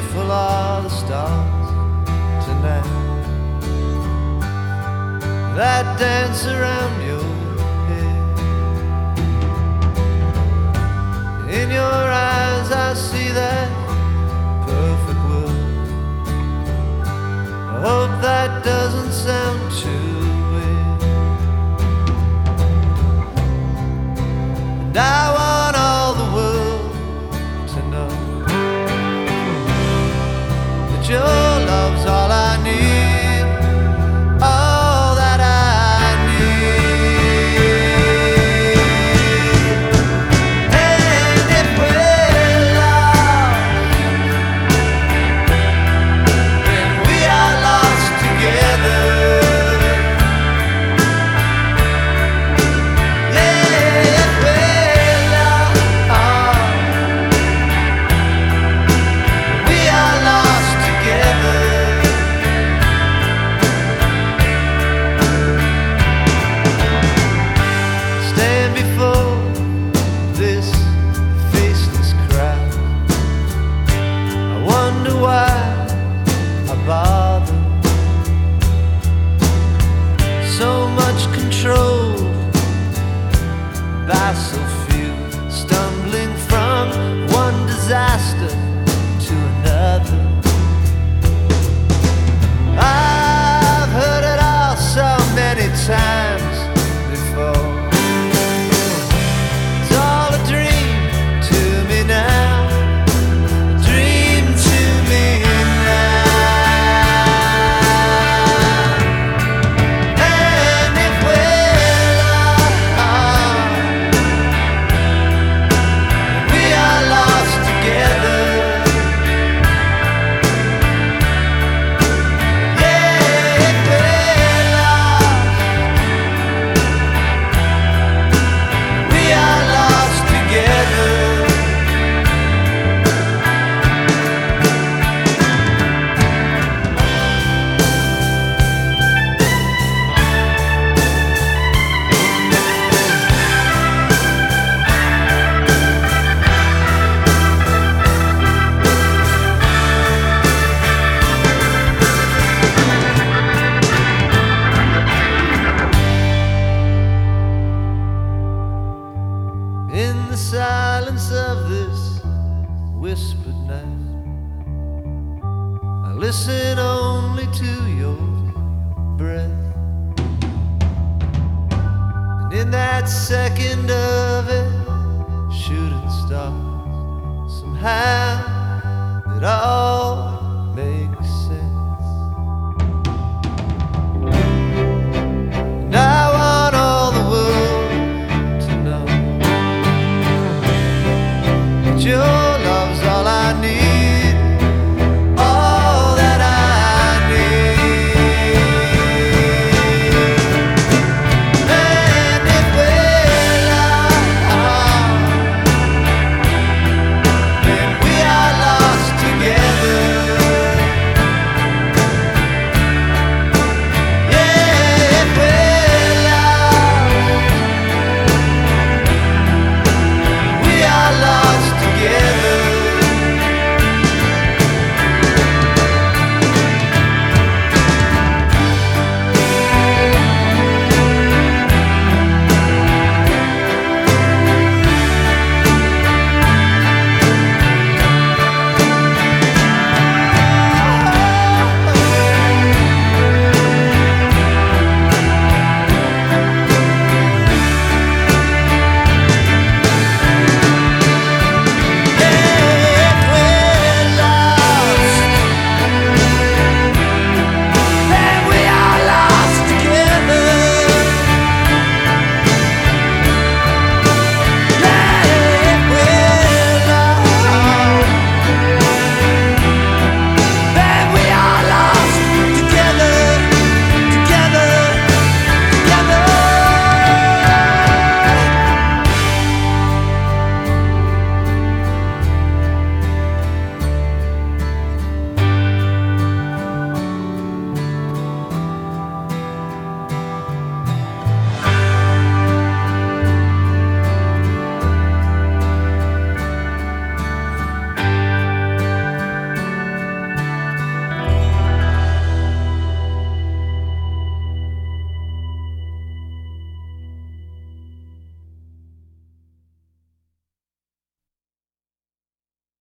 beautiful are the stars tonight that dance around you. much control. By so few, stumbling from one disaster in the silence of this whispered night. I listen only to your breath. And in that second of it, shooting stars, somehow it all